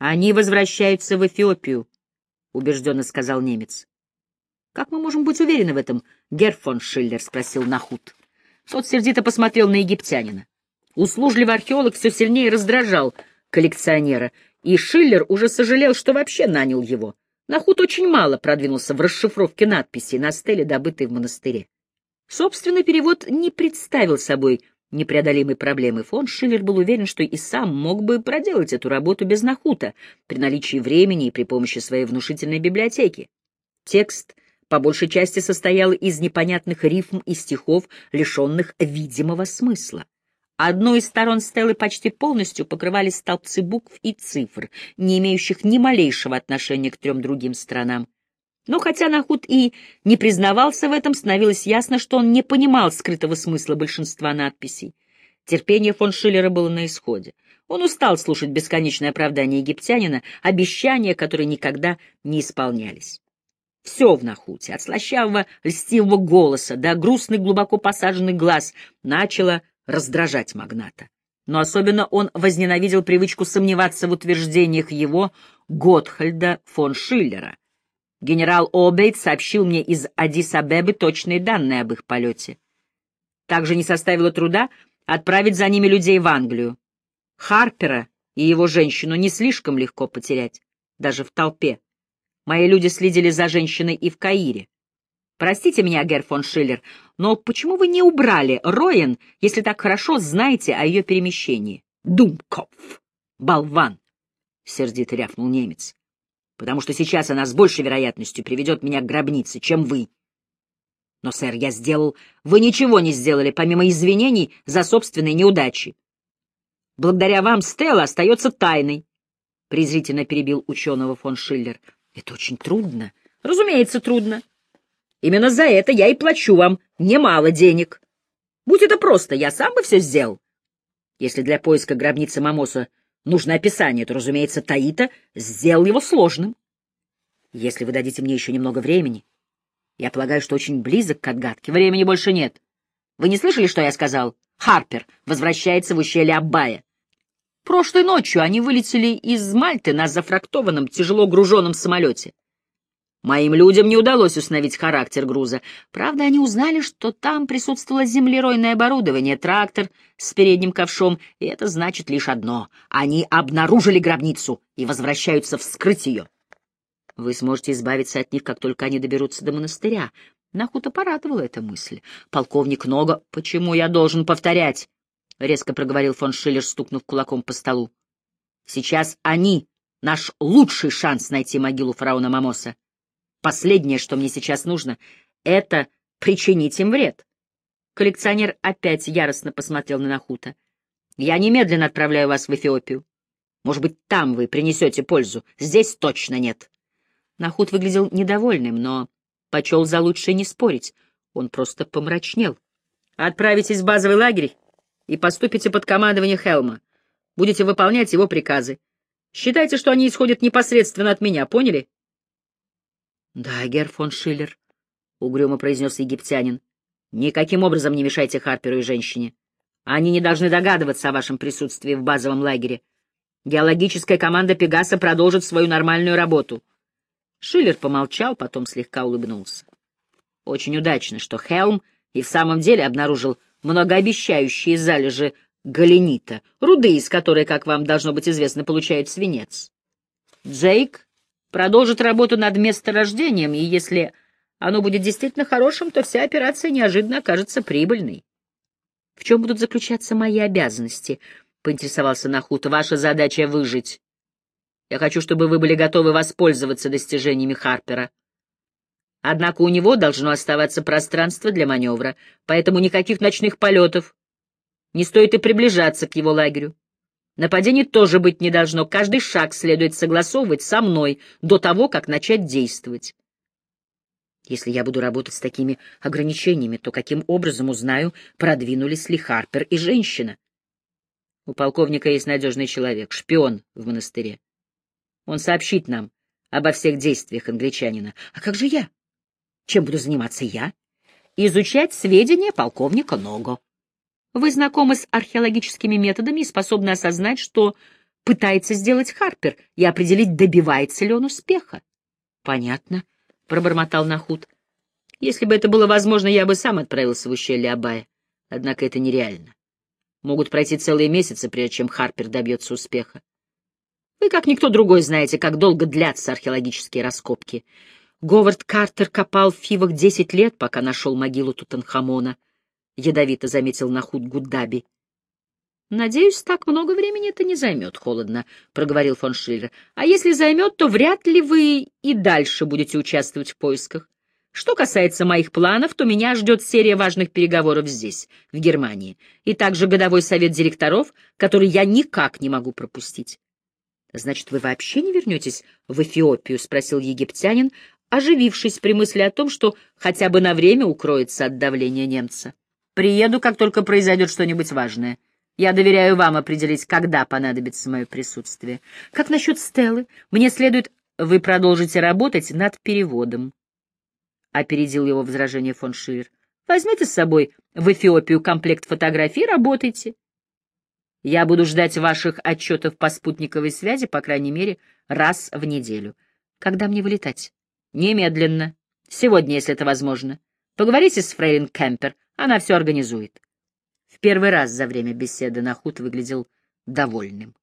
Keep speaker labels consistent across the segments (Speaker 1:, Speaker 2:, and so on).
Speaker 1: Они возвращаются в Эфиопию, — убежденно сказал немец. — Как мы можем быть уверены в этом, Герр фон Шиллер? — спросил Нахут. Тот сердито посмотрел на египтянина. Услужливый археолог все сильнее раздражал коллекционера, и Шиллер уже сожалел, что вообще нанял его. Нахут очень мало продвинулся в расшифровке надписей на стеле, добытой в монастыре. Собственный перевод не представил собой непреодолимой проблемы. Фон Шиллер был уверен, что и сам мог бы проделать эту работу без Нахута, при наличии времени и при помощи своей внушительной библиотеки. Текст по большей части состоял из непонятных рифм и стихов, лишенных видимого смысла. Одну из сторон стелы почти полностью покрывали столбцы букв и цифр, не имеющих ни малейшего отношения к трем другим сторонам. Но хотя Нахут и не признавался в этом, становилось ясно, что он не понимал скрытого смысла большинства надписей. Терпение фон Шиллера было на исходе. Он устал слушать бесконечное оправдание египтянина, обещания, которые никогда не исполнялись. Все в Нахуте, от слащавого льстивого голоса до грустных глубоко посаженных глаз, начало раздражать магната. Но особенно он возненавидел привычку сомневаться в утверждениях его Готхальда фон Шиллера. Генерал Обейт сообщил мне из Адис-Абебы точные данные об их полете. Также не составило труда отправить за ними людей в Англию. Харпера и его женщину не слишком легко потерять, даже в толпе. Мои люди следили за женщиной и в Каире. Простите меня, Герр фон Шиллер, но почему вы не убрали Роен, если так хорошо знаете о ее перемещении? Думкопф! Болван! — сердито рявкнул немец. Потому что сейчас она с большей вероятностью приведет меня к гробнице, чем вы. Но, сэр, я сделал... Вы ничего не сделали, помимо извинений за собственные неудачи. Благодаря вам Стелла остается тайной, — презрительно перебил ученого фон Шиллер. Это очень трудно. Разумеется, трудно. Именно за это я и плачу вам немало денег. Будь это просто, я сам бы все сделал. Если для поиска гробницы Мамоса нужно описание, то, разумеется, Таита сделал его сложным. Если вы дадите мне еще немного времени, я полагаю, что очень близок к отгадке. Времени больше нет. Вы не слышали, что я сказал? Харпер возвращается в ущелье Аббая. Прошлой ночью они вылетели из Мальты на зафрактованном, тяжело груженном самолете. Моим людям не удалось установить характер груза. Правда, они узнали, что там присутствовало землеройное оборудование, трактор с передним ковшом, и это значит лишь одно — они обнаружили гробницу и возвращаются вскрыть ее. Вы сможете избавиться от них, как только они доберутся до монастыря. Нахута порадовала эта мысль. Полковник Нога, почему я должен повторять? — резко проговорил фон Шиллер, стукнув кулаком по столу. — Сейчас они — наш лучший шанс найти могилу фараона Мамоса. Последнее, что мне сейчас нужно, — это причинить им вред. Коллекционер опять яростно посмотрел на Нахута. Я немедленно отправляю вас в Эфиопию. Может быть, там вы принесете пользу. Здесь точно нет. Нахут выглядел недовольным, но почел за лучшее не спорить. Он просто помрачнел. Отправитесь в базовый лагерь и поступите под командование Хелма. Будете выполнять его приказы. Считайте, что они исходят непосредственно от меня, поняли? — Да, Герр фон Шиллер, — угрюмо произнес египтянин. — Никаким образом не мешайте Харперу и женщине. Они не должны догадываться о вашем присутствии в базовом лагере. Геологическая команда Пегаса продолжит свою нормальную работу. Шиллер помолчал, потом слегка улыбнулся. Очень удачно, что Хелм и в самом деле обнаружил многообещающие залежи галенита, руды из которой, как вам должно быть известно, получают свинец. Джейк продолжит работу над месторождением, и если оно будет действительно хорошим, то вся операция неожиданно окажется прибыльной. — В чем будут заключаться мои обязанности? — поинтересовался Нахут. — Ваша задача — выжить. Я хочу, чтобы вы были готовы воспользоваться достижениями Харпера. Однако у него должно оставаться пространство для маневра, поэтому никаких ночных полетов. Не стоит и приближаться к его лагерю. Нападений тоже быть не должно, каждый шаг следует согласовывать со мной до того, как начать действовать. Если я буду работать с такими ограничениями, то каким образом узнаю, продвинулись ли Харпер и женщина? У полковника есть надежный человек, шпион в монастыре. Он сообщит нам обо всех действиях англичанина. А как же я? Чем буду заниматься я? Изучать сведения полковника Ного. Вы знакомы с археологическими методами и способны осознать, что пытается сделать Харпер и определить, добивается ли он успеха. — Понятно, — пробормотал Нахут. — Если бы это было возможно, я бы сам отправился в ущелье Абая. Однако это нереально. Могут пройти целые месяцы, прежде чем Харпер добьется успеха. Вы, как никто другой, знаете, как долго длятся археологические раскопки. Говард Картер копал в Фивах десять лет, пока нашел могилу Тутанхамона. Ядовито заметил Нахуд Гуддаби. «Надеюсь, так много времени это не займет, — холодно, — проговорил фон Шиллер. А если займет, то вряд ли вы и дальше будете участвовать в поисках. Что касается моих планов, то меня ждет серия важных переговоров здесь, в Германии, и также годовой совет директоров, который я никак не могу пропустить. — Значит, вы вообще не вернетесь в Эфиопию? — спросил египтянин, оживившись при мысли о том, что хотя бы на время укроется от давления немца. — Приеду, как только произойдет что-нибудь важное. Я доверяю вам определить, когда понадобится мое присутствие. Как насчет Стеллы? Мне следует... Вы продолжите работать над переводом. — опередил его возражение фон Шиллер. — Возьмите с собой в Эфиопию комплект фотографий и работайте. Я буду ждать ваших отчетов по спутниковой связи, по крайней мере, раз в неделю. Когда мне вылетать? Немедленно. Сегодня, если это возможно. Поговорите с Фрейлин Кемпер, она все организует. В первый раз за время беседы Нахут выглядел довольным.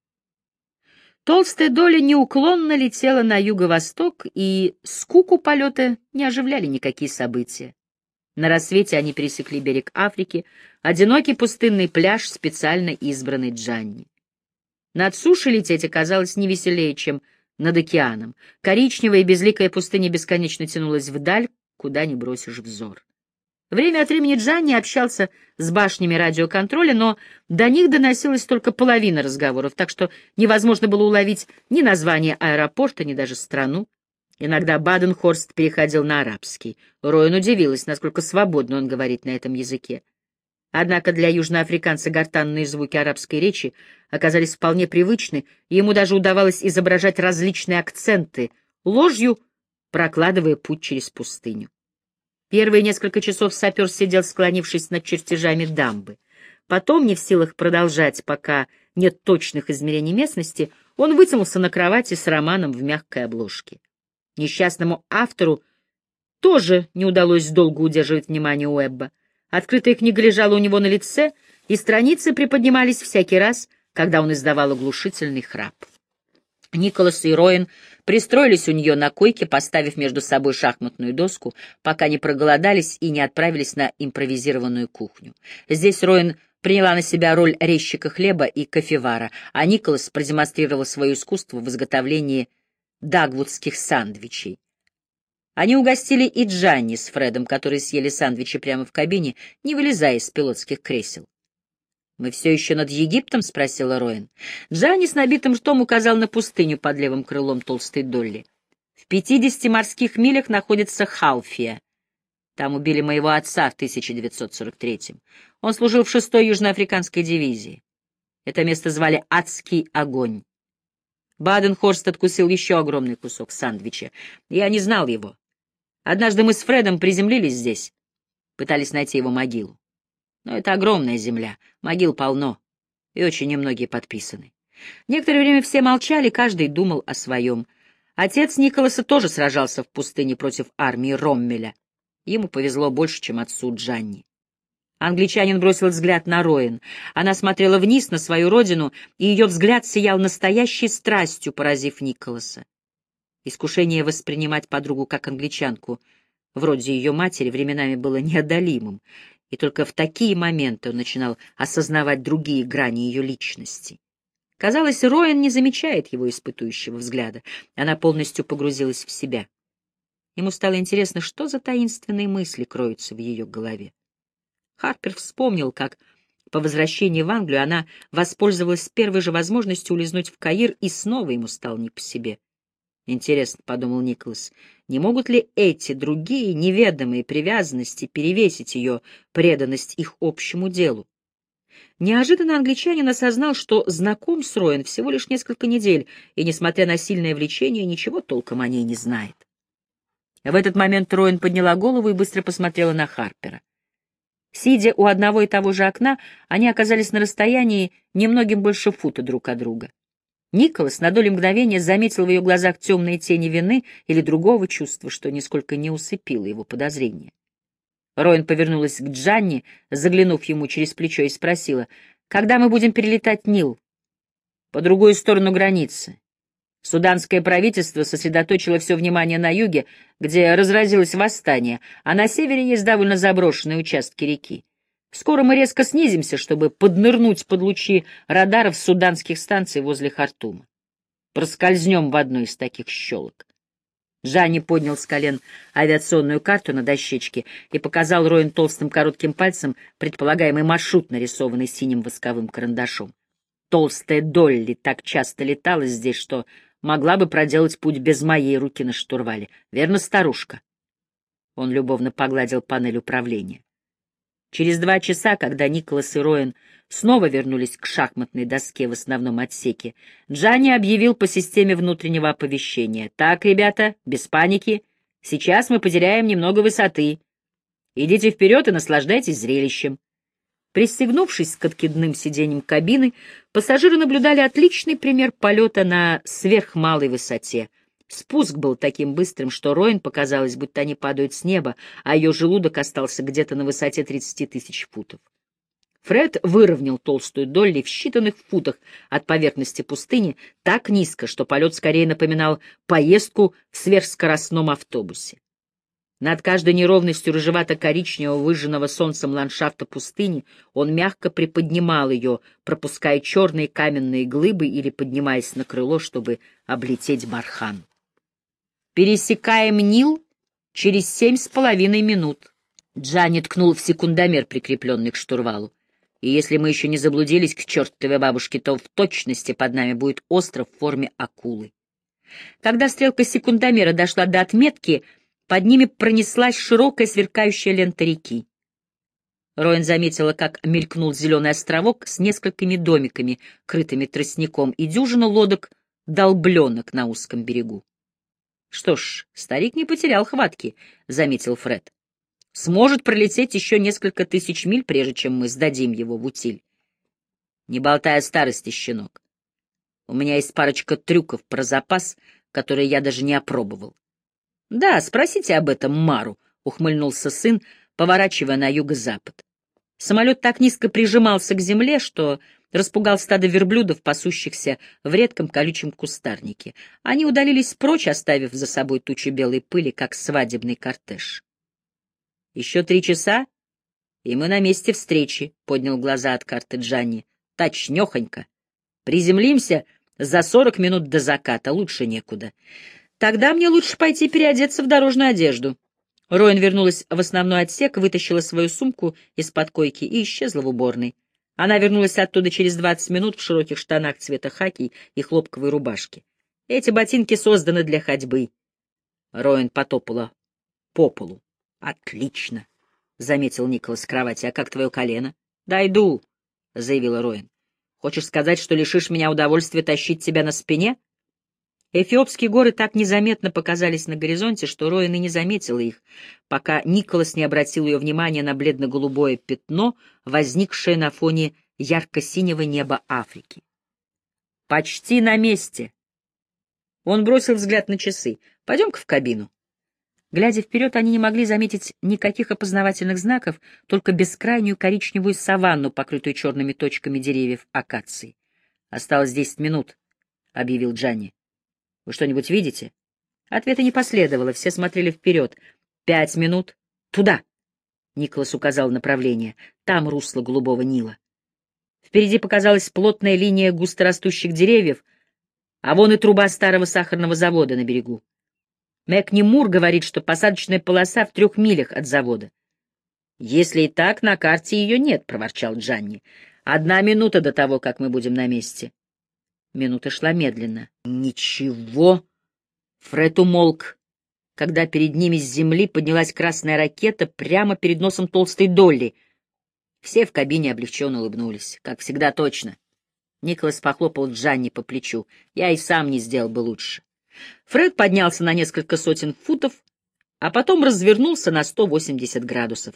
Speaker 1: Толстая доля неуклонно летела на юго-восток, и скуку полета не оживляли никакие события. На рассвете они пересекли берег Африки, одинокий пустынный пляж, специально избранный Джанни. Над сушей лететь оказалось не веселее, чем над океаном. Коричневая и безликая пустыня бесконечно тянулась вдаль, куда не бросишь взор. Время от времени Джанни общался с башнями радиоконтроля, но до них доносилась только половина разговоров, так что невозможно было уловить ни название аэропорта, ни даже страну. Иногда Баденхорст переходил на арабский. Роин удивилась, насколько свободно он говорит на этом языке. Однако для южноафриканца гортанные звуки арабской речи оказались вполне привычны, и ему даже удавалось изображать различные акценты, ложью прокладывая путь через пустыню. Первые несколько часов сапер сидел, склонившись над чертежами дамбы. Потом, не в силах продолжать, пока нет точных измерений местности, он вытянулся на кровати с романом в мягкой обложке. Несчастному автору тоже не удалось долго удерживать внимание Уэбба. Открытая книга лежала у него на лице, и страницы приподнимались всякий раз, когда он издавал оглушительный храп. Николас и Роин пристроились у нее на койке, поставив между собой шахматную доску, пока не проголодались и не отправились на импровизированную кухню. Здесь Роин приняла на себя роль резчика хлеба и кофевара, а Николас продемонстрировал свое искусство в изготовлении дагвудских сандвичей. Они угостили и Джанни с Фредом, которые съели сандвичи прямо в кабине, не вылезая из пилотских кресел. «Мы все еще над Египтом?» — спросила Роин. Джанни с набитым ртом указал на пустыню под левым крылом толстой Долли. «В пятидесяти морских милях находится Халфия. Там убили моего отца в 1943-м. Он служил в шестой южноафриканской дивизии. Это место звали «Адский огонь». Баденхорст откусил еще огромный кусок сандвича. Я не знал его. Однажды мы с Фредом приземлились здесь, пытались найти его могилу. Но это огромная земля, могил полно, и очень немногие подписаны. Некоторое время все молчали, каждый думал о своем. Отец Николаса тоже сражался в пустыне против армии Роммеля. Ему повезло больше, чем отцу Джанни. Англичанин бросил взгляд на Роин. Она смотрела вниз на свою родину, и ее взгляд сиял настоящей страстью, поразив Николаса. Искушение воспринимать подругу как англичанку, вроде ее матери, временами было неодолимым, и только в такие моменты он начинал осознавать другие грани ее личности. Казалось, Роэн не замечает его испытующего взгляда. Она полностью погрузилась в себя. Ему стало интересно, что за таинственные мысли кроются в ее голове. Харпер вспомнил, как по возвращении в Англию она воспользовалась первой же возможностью улизнуть в Каир, и снова ему стало не по себе. Интересно, — подумал Николас, — не могут ли эти другие неведомые привязанности перевесить ее преданность их общему делу? Неожиданно англичанин осознал, что знаком с Роем всего лишь несколько недель, и, несмотря на сильное влечение, ничего толком о ней не знает. В этот момент Роин подняла голову и быстро посмотрела на Харпера. Сидя у одного и того же окна, они оказались на расстоянии немногим больше фута друг от друга. Николас на долю мгновения заметил в ее глазах темные тени вины или другого чувства, что нисколько не усыпило его подозрения. Роин повернулась к Джанни, заглянув ему через плечо, и спросила, «Когда мы будем перелетать Нил?» «По другую сторону границы. Суданское правительство сосредоточило все внимание на юге, где разразилось восстание, а на севере есть довольно заброшенные участки реки. Скоро мы резко снизимся, чтобы поднырнуть под лучи радаров суданских станций возле Хартума. Проскользнем в одну из таких щелок. Джанни поднял с колен авиационную карту на дощечке и показал Роин толстым коротким пальцем предполагаемый маршрут, нарисованный синим восковым карандашом. Толстая Долли так часто летала здесь, что могла бы проделать путь без моей руки на штурвале. Верно, старушка? Он любовно погладил панель управления. Через два часа, когда Николас и Роэн снова вернулись к шахматной доске в основном отсеке, Джанни объявил по системе внутреннего оповещения. «Так, ребята, без паники. Сейчас мы потеряем немного высоты. Идите вперед и наслаждайтесь зрелищем». Пристегнувшись к откидным сиденьям кабины, пассажиры наблюдали отличный пример полета на сверхмалой высоте. Спуск был таким быстрым, что Роин показалось, будто они падают с неба, а ее желудок остался где-то на высоте 30 тысяч футов. Фред выровнял толстую Долли в считанных футах от поверхности пустыни так низко, что полет скорее напоминал поездку в сверхскоростном автобусе. Над каждой неровностью рыжевато-коричневого выжженного солнцем ландшафта пустыни он мягко приподнимал ее, пропуская черные каменные глыбы или поднимаясь на крыло, чтобы облететь бархан. Пересекаем Нил через семь с половиной минут. Джанни ткнул в секундомер, прикрепленный к штурвалу. И если мы еще не заблудились к чертовой бабушке, то в точности под нами будет остров в форме акулы. Когда стрелка секундомера дошла до отметки, под ними пронеслась широкая сверкающая лента реки. Роин заметила, как мелькнул зеленый островок с несколькими домиками, крытыми тростником, и дюжина лодок долбленок на узком берегу. Что ж, старик не потерял хватки, — заметил Фред. Сможет пролететь еще несколько тысяч миль, прежде чем мы сдадим его в утиль. Не болтай о старости, щенок. У меня есть парочка трюков про запас, которые я даже не опробовал. — Да, спросите об этом Мару, — ухмыльнулся сын, поворачивая на юго-запад. Самолет так низко прижимался к земле, что распугал стадо верблюдов, пасущихся в редком колючем кустарнике. Они удалились прочь, оставив за собой тучу белой пыли, как свадебный кортеж. «Еще три часа, и мы на месте встречи», — поднял глаза от карты Джанни. «Точнёхонько. Приземлимся за сорок минут до заката, лучше некуда. Тогда мне лучше пойти переодеться в дорожную одежду». Роин вернулась в основной отсек, вытащила свою сумку из-под койки и исчезла в уборной. Она вернулась оттуда через двадцать минут в широких штанах цвета хаки и хлопковой рубашке. Эти ботинки созданы для ходьбы. Роин потопала по полу. — Отлично, — заметил Николас с кровати. — А как твое колено? — Дойду, — заявила Роин. — Хочешь сказать, что лишишь меня удовольствия тащить тебя на спине? Эфиопские горы так незаметно показались на горизонте, что Роин и не заметила их, пока Николас не обратил ее внимание на бледно-голубое пятно, возникшее на фоне ярко-синего неба Африки. «Почти на месте!» Он бросил взгляд на часы. «Пойдем-ка в кабину». Глядя вперед, они не могли заметить никаких опознавательных знаков, только бескрайнюю коричневую саванну, покрытую черными точками деревьев акации. «Осталось десять минут», — объявил Джанни. Вы что-нибудь видите? Ответа не последовало, все смотрели вперед. Пять минут. Туда! Николас указал направление. Там русло голубого Нила. Впереди показалась плотная линия густорастущих деревьев, а вон и труба старого сахарного завода на берегу. Мэкни Мур говорит, что посадочная полоса в трех милях от завода. «Если и так, на карте ее нет», — проворчал Джанни. «Одна минута до того, как мы будем на месте». Минута шла медленно. Ничего. Фред умолк, когда перед ними с земли поднялась красная ракета прямо перед носом толстой Долли. Все в кабине облегченно улыбнулись. Как всегда, точно. Николас похлопал Джанни по плечу. Я и сам не сделал бы лучше. Фред поднялся на несколько сотен футов, а потом развернулся на 180 градусов.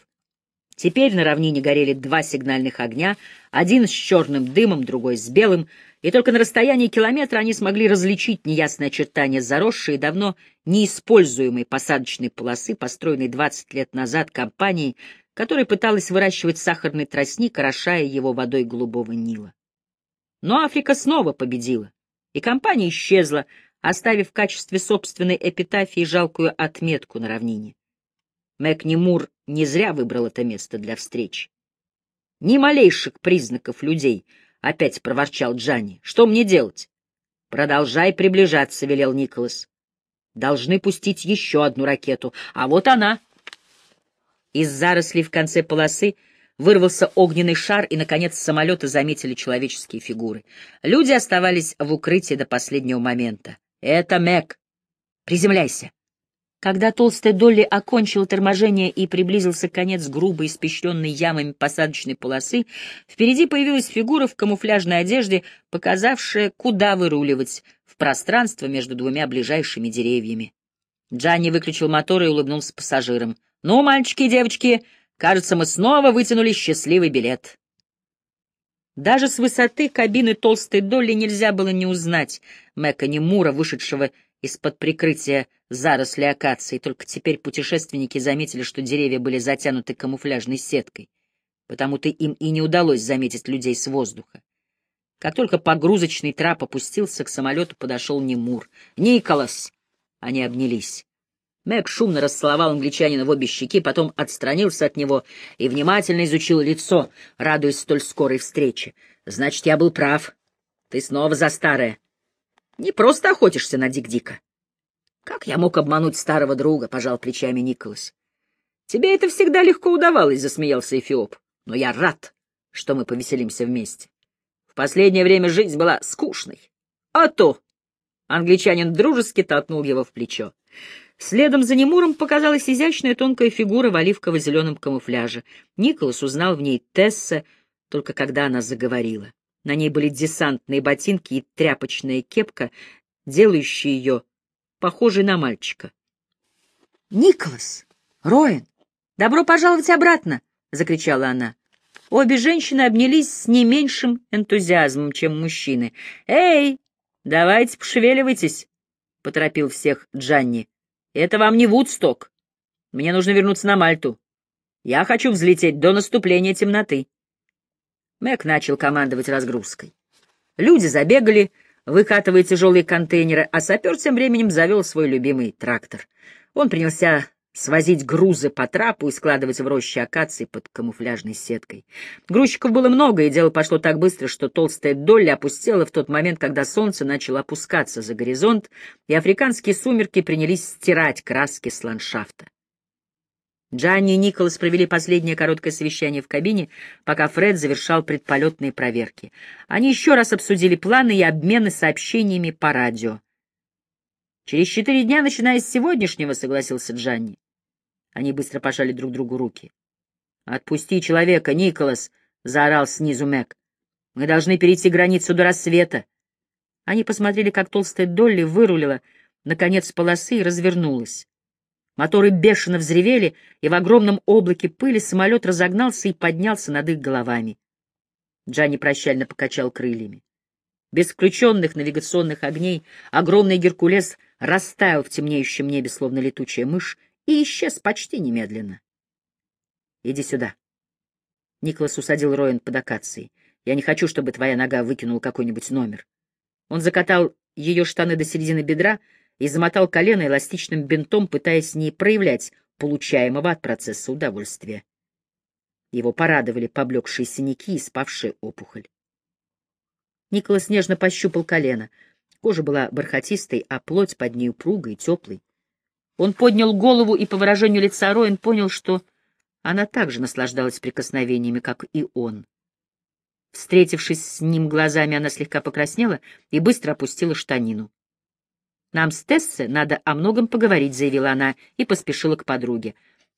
Speaker 1: Теперь на равнине горели два сигнальных огня, один с черным дымом, другой с белым, и только на расстоянии километра они смогли различить неясные очертания заросшей и давно неиспользуемой посадочной полосы, построенной 20 лет назад компанией, которая пыталась выращивать сахарный тростник, орошая его водой голубого Нила. Но Африка снова победила, и компания исчезла, оставив в качестве собственной эпитафии жалкую отметку на равнине. Мэкни Мур не зря выбрал это место для встречи. Ни малейших признаков людей, — опять проворчал Джанни. — Что мне делать? — Продолжай приближаться, — велел Николас. — Должны пустить еще одну ракету. А вот она. Из зарослей в конце полосы вырвался огненный шар, и, наконец, самолеты заметили человеческие фигуры. Люди оставались в укрытии до последнего момента. — Это Мэг. Приземляйся. Когда толстая Долли окончил торможение и приблизился конец грубо испещренной ямами посадочной полосы, впереди появилась фигура в камуфляжной одежде, показавшая, куда выруливать, в пространство между двумя ближайшими деревьями. Джанни выключил мотор и улыбнулся пассажирам. «Ну, мальчики и девочки, кажется, мы снова вытянули счастливый билет». Даже с высоты кабины толстой Долли нельзя было не узнать Мэкани Мура, вышедшего из-под прикрытия заросли акации, только теперь путешественники заметили, что деревья были затянуты камуфляжной сеткой, потому-то им и не удалось заметить людей с воздуха. Как только погрузочный трап опустился, к самолету подошел Немур. «Николас!» Они обнялись. Мэг шумно расцеловал англичанина в обе щеки, потом отстранился от него и внимательно изучил лицо, радуясь столь скорой встрече. «Значит, я был прав. Ты снова за старое. Не просто охотишься на Дик-Дика. Как я мог обмануть старого друга, пожал плечами Николас. Тебе это всегда легко удавалось, засмеялся Эфиоп. Но я рад, что мы повеселимся вместе. В последнее время жизнь была скучной. А то! Англичанин дружески толкнул его в плечо. Следом за Немуром показалась изящная тонкая фигура в оливково-зеленом камуфляже. Николас узнал в ней Тесса, только когда она заговорила. На ней были десантные ботинки и тряпочная кепка, делающие ее похожей на мальчика. «Николас! Роэн! Добро пожаловать обратно!» — закричала она. Обе женщины обнялись с не меньшим энтузиазмом, чем мужчины. «Эй, давайте пошевеливайтесь!» — поторопил всех Джанни. «Это вам не Вудсток. Мне нужно вернуться на Мальту. Я хочу взлететь до наступления темноты». Мэг начал командовать разгрузкой. Люди забегали, выкатывая тяжелые контейнеры, а сапер тем временем завел свой любимый трактор. Он принялся свозить грузы по трапу и складывать в роще акации под камуфляжной сеткой. Грузчиков было много, и дело пошло так быстро, что толстая доля опустела в тот момент, когда солнце начало опускаться за горизонт, и африканские сумерки принялись стирать краски с ландшафта. Джанни и Николас провели последнее короткое совещание в кабине, пока Фред завершал предполетные проверки. Они еще раз обсудили планы и обмены сообщениями по радио. «Через четыре дня, начиная с сегодняшнего», — согласился Джанни. Они быстро пожали друг другу руки. «Отпусти человека, Николас!» — заорал снизу Мэг. «Мы должны перейти границу до рассвета». Они посмотрели, как толстая Долли вырулила, наконец, полосы и развернулась. Моторы бешено взревели, и в огромном облаке пыли самолет разогнался и поднялся над их головами. Джанни прощально покачал крыльями. Без включенных навигационных огней огромный Геркулес растаял в темнеющем небе, словно летучая мышь, и исчез почти немедленно. — Иди сюда. Николас усадил Роин под акацией. — Я не хочу, чтобы твоя нога выкинула какой-нибудь номер. Он закатал ее штаны до середины бедра, и замотал колено эластичным бинтом, пытаясь не проявлять получаемого от процесса удовольствия. Его порадовали поблекшие синяки и спавшая опухоль. Николас нежно пощупал колено. Кожа была бархатистой, а плоть под ней упругой и теплой. Он поднял голову, и по выражению лица Роин понял, что она также наслаждалась прикосновениями, как и он. Встретившись с ним глазами, она слегка покраснела и быстро опустила штанину. «Нам с Тессе надо о многом поговорить», — заявила она и поспешила к подруге.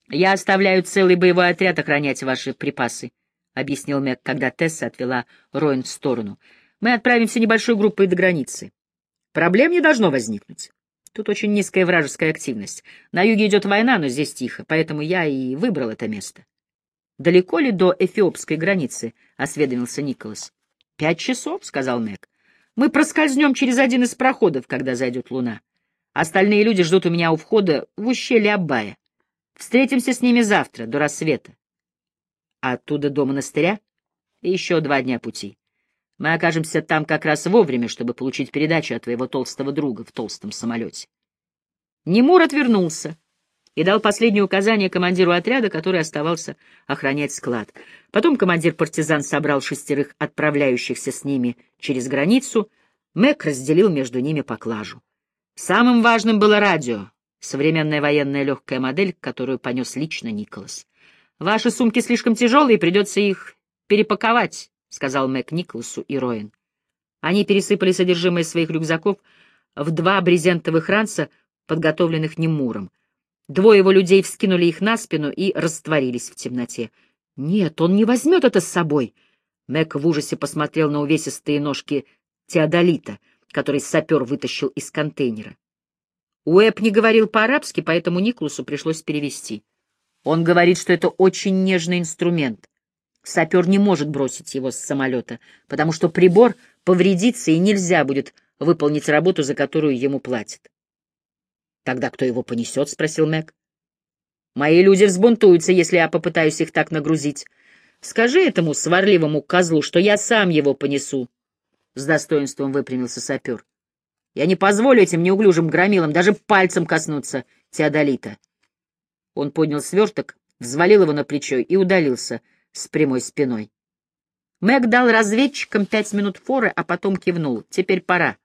Speaker 1: «Я оставляю целый боевой отряд охранять ваши припасы», — объяснил Мэг, когда Тесса отвела Роин в сторону. «Мы отправимся небольшой группой до границы. Проблем не должно возникнуть. Тут очень низкая вражеская активность. На юге идет война, но здесь тихо, поэтому я и выбрал это место». Далеко ли до эфиопской границы? — осведомился Николас. — Пять часов, — сказал Мэг. — Мы проскользнем через один из проходов, когда зайдет луна. Остальные люди ждут у меня у входа в ущелье Аббая. Встретимся с ними завтра, до рассвета. А оттуда до монастыря? Еще два дня пути. Мы окажемся там как раз вовремя, чтобы получить передачу от твоего толстого друга в толстом самолете. Немур отвернулся и дал последнее указание командиру отряда, который оставался охранять склад. Потом командир партизан собрал шестерых отправляющихся с ними через границу. Мэг разделил между ними поклажу. Самым важным было радио, современная военная легкая модель, которую понес лично Николас. «Ваши сумки слишком тяжелые, придется их перепаковать», — сказал Мэг Николасу и Роин. Они пересыпали содержимое своих рюкзаков в два брезентовых ранца, подготовленных Немуром. Двое его людей вскинули их на спину и растворились в темноте. «Нет, он не возьмет это с собой!» Мэг в ужасе посмотрел на увесистые ножки теодолита, который сапер вытащил из контейнера. Уэб не говорил по-арабски, поэтому Никлусу пришлось перевести. Он говорит, что это очень нежный инструмент. Сапер не может бросить его с самолета, потому что прибор повредится и нельзя будет выполнить работу, за которую ему платят. «Тогда кто его понесет?» — спросил Мэг. «Мои люди взбунтуются, если я попытаюсь их так нагрузить. Скажи этому сварливому козлу, что я сам его понесу». С достоинством выпрямился сапер. «Я не позволю этим неуклюжим громилам даже пальцем коснуться Теодолита». Он поднял сверток, взвалил его на плечо и удалился с прямой спиной. Мэг дал разведчикам пять минут форы, а потом кивнул. «Теперь пора».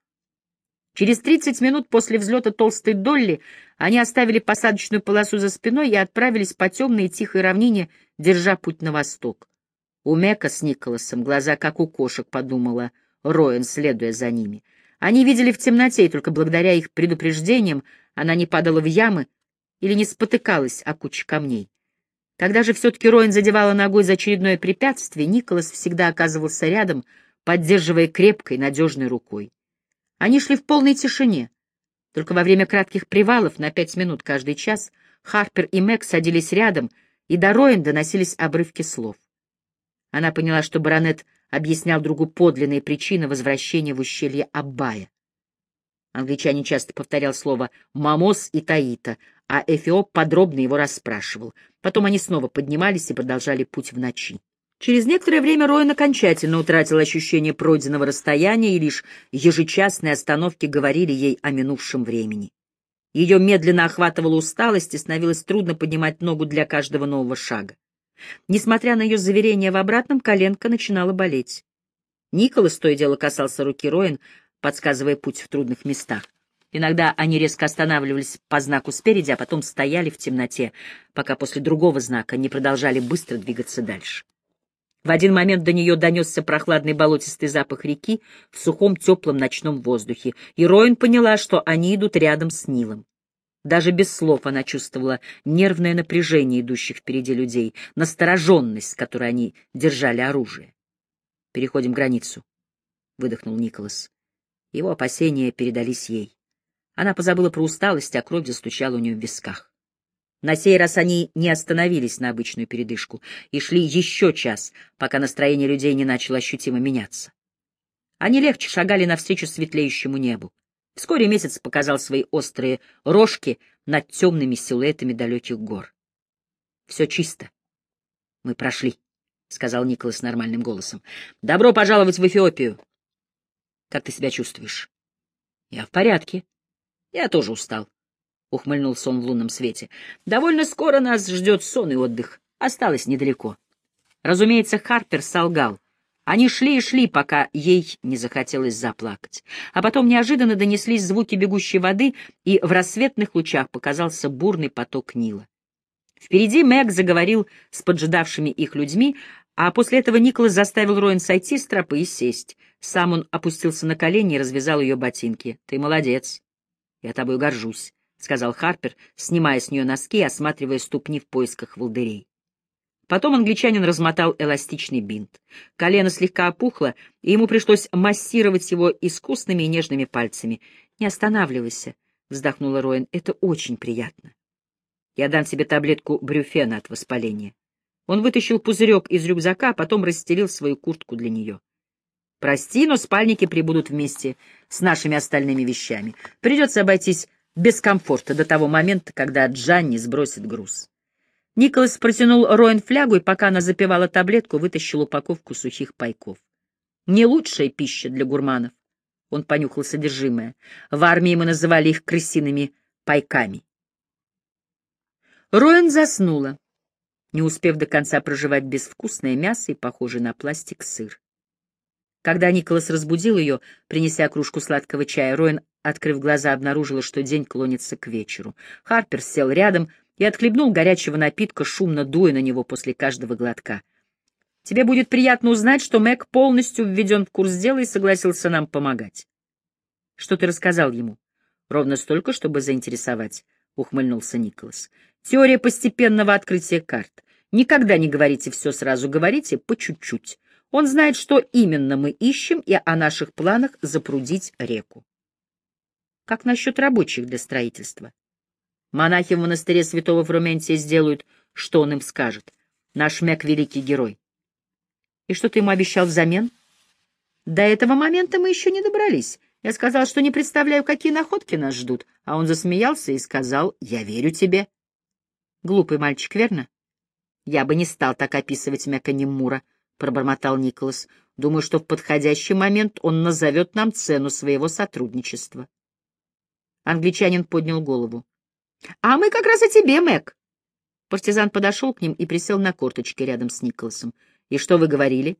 Speaker 1: Через 30 минут после взлета толстой Долли они оставили посадочную полосу за спиной и отправились по темной и тихой равнине, держа путь на восток. У Мека с Николасом глаза как у кошек, подумала Роэн, следуя за ними. Они видели в темноте, и только благодаря их предупреждениям она не падала в ямы или не спотыкалась о куче камней. Когда же все-таки Роэн задевала ногой за очередное препятствие, Николас всегда оказывался рядом, поддерживая крепкой, надежной рукой. Они шли в полной тишине. Только во время кратких привалов на пять минут каждый час Харпер и Мэг садились рядом, и до Роин доносились обрывки слов. Она поняла, что баронет объяснял другу подлинные причины возвращения в ущелье Аббая. Англичанин часто повторял слово «мамос» и «таита», а Эфиоп подробно его расспрашивал. Потом они снова поднимались и продолжали путь в ночи. Через некоторое время Роин окончательно утратил ощущение пройденного расстояния, и лишь ежечасные остановки говорили ей о минувшем времени. Ее медленно охватывала усталость, и становилось трудно поднимать ногу для каждого нового шага. Несмотря на ее заверение в обратном, коленка начинала болеть. Николас то и дело касался руки Роин, подсказывая путь в трудных местах. Иногда они резко останавливались по знаку спереди, а потом стояли в темноте, пока после другого знака не продолжали быстро двигаться дальше. В один момент до нее донесся прохладный болотистый запах реки в сухом теплом ночном воздухе, и Роин поняла, что они идут рядом с Нилом. Даже без слов она чувствовала нервное напряжение идущих впереди людей, настороженность, с которой они держали оружие. «Переходим границу», — выдохнул Николас. Его опасения передались ей. Она позабыла про усталость, а кровь застучала у нее в висках. На сей раз они не остановились на обычную передышку и шли еще час, пока настроение людей не начало ощутимо меняться. Они легче шагали навстречу светлеющему небу. Вскоре месяц показал свои острые рожки над темными силуэтами далеких гор. — Все чисто. — Мы прошли, — сказал Николас нормальным голосом. — Добро пожаловать в Эфиопию. — Как ты себя чувствуешь? — Я в порядке. Я тоже устал. — ухмыльнулся он в лунном свете. — Довольно скоро нас ждет сон и отдых. Осталось недалеко. Разумеется, Харпер солгал. Они шли и шли, пока ей не захотелось заплакать. А потом неожиданно донеслись звуки бегущей воды, и в рассветных лучах показался бурный поток Нила. Впереди Мэг заговорил с поджидавшими их людьми, а после этого Николас заставил Роин сойти с тропы и сесть. Сам он опустился на колени и развязал ее ботинки. — Ты молодец. Я тобой горжусь. — сказал Харпер, снимая с нее носки и осматривая ступни в поисках волдырей. Потом англичанин размотал эластичный бинт. Колено слегка опухло, и ему пришлось массировать его искусными и нежными пальцами. «Не останавливайся», — вздохнула Роэн, — «это очень приятно. Я дам тебе таблетку брюфена от воспаления. Он вытащил пузырек из рюкзака, а потом расстелил свою куртку для нее. «Прости, но спальники прибудут вместе с нашими остальными вещами. Придется обойтись без комфорта до того момента, когда Джанни сбросит груз». Николас протянул Роэн флягу, и пока она запивала таблетку, вытащил упаковку сухих пайков. Не лучшая пища для гурманов. Он понюхал содержимое. В армии мы называли их крысиными пайками. Роэн заснула, не успев до конца проживать безвкусное мясо и похожий на пластик сыр. Когда Николас разбудил ее, принеся кружку сладкого чая, Роэн, открыв глаза, обнаружила, что день клонится к вечеру. Харпер сел рядом и отхлебнул горячего напитка, шумно дуя на него после каждого глотка. «Тебе будет приятно узнать, что Мэг полностью введен в курс дела и согласился нам помогать». «Что ты рассказал ему?» «Ровно столько, чтобы заинтересовать», — ухмыльнулся Николас. Теория постепенного открытия карт. Никогда не говорите все сразу, говорите по чуть-чуть. Он знает, что именно мы ищем, и о наших планах запрудить реку. Как насчет рабочих для строительства? Монахи в монастыре святого Фрументия сделают, что он им скажет. Наш Мек — великий герой. И что ты ему обещал взамен? До этого момента мы еще не добрались. Я сказал, что не представляю, какие находки нас ждут, а он засмеялся и сказал, я верю тебе. Глупый мальчик, верно? Я бы не стал так описывать Мура, пробормотал Николас. Думаю, что в подходящий момент он назовет нам цену своего сотрудничества. Англичанин поднял голову. — А мы как раз о тебе, Мэг. Партизан подошел к ним и присел на корточки рядом с Николасом. — И что вы говорили?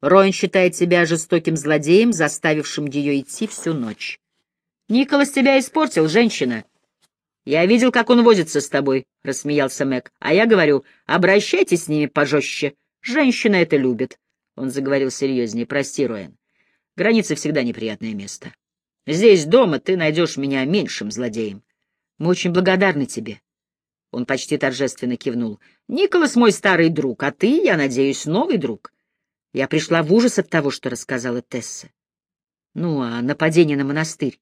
Speaker 1: Роин считает себя жестоким злодеем, заставившим ее идти всю ночь. — Николас тебя испортил, женщина! — «Я видел, как он возится с тобой», — рассмеялся Мэг. «А я говорю, обращайтесь с ними пожестче. Женщина это любит». Он заговорил серьезнее. «Прости, Роэн. Граница всегда неприятное место. Здесь, дома, ты найдешь меня меньшим злодеем. Мы очень благодарны тебе». Он почти торжественно кивнул. «Николас мой старый друг, а ты, я надеюсь, новый друг». Я пришла в ужас от того, что рассказала Тесса. Ну, а нападение на монастырь?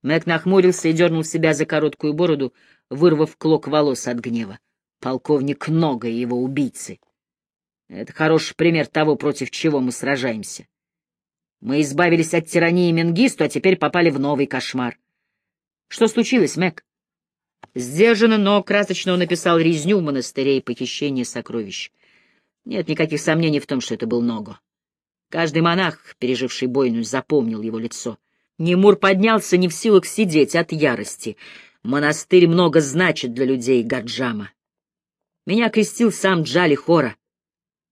Speaker 1: Мэг нахмурился и дернул себя за короткую бороду, вырвав клок волос от гнева. Полковник и его убийцы. Это хороший пример того, против чего мы сражаемся. Мы избавились от тирании Менгисту, а теперь попали в новый кошмар. Что случилось, Мэг? Сдержанно, но красочно он написал резню в монастыре и похищение сокровищ. Нет никаких сомнений в том, что это был Ного. Каждый монах, переживший бойню, запомнил его лицо — Немур поднялся не в силах сидеть от ярости. Монастырь много значит для людей Гаджама. Меня крестил сам Джали Хора.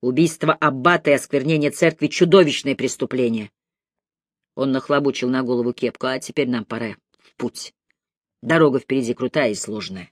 Speaker 1: Убийство аббата и осквернение церкви — чудовищное преступление. Он нахлобучил на голову кепку, а теперь нам пора в путь. Дорога впереди крутая и сложная.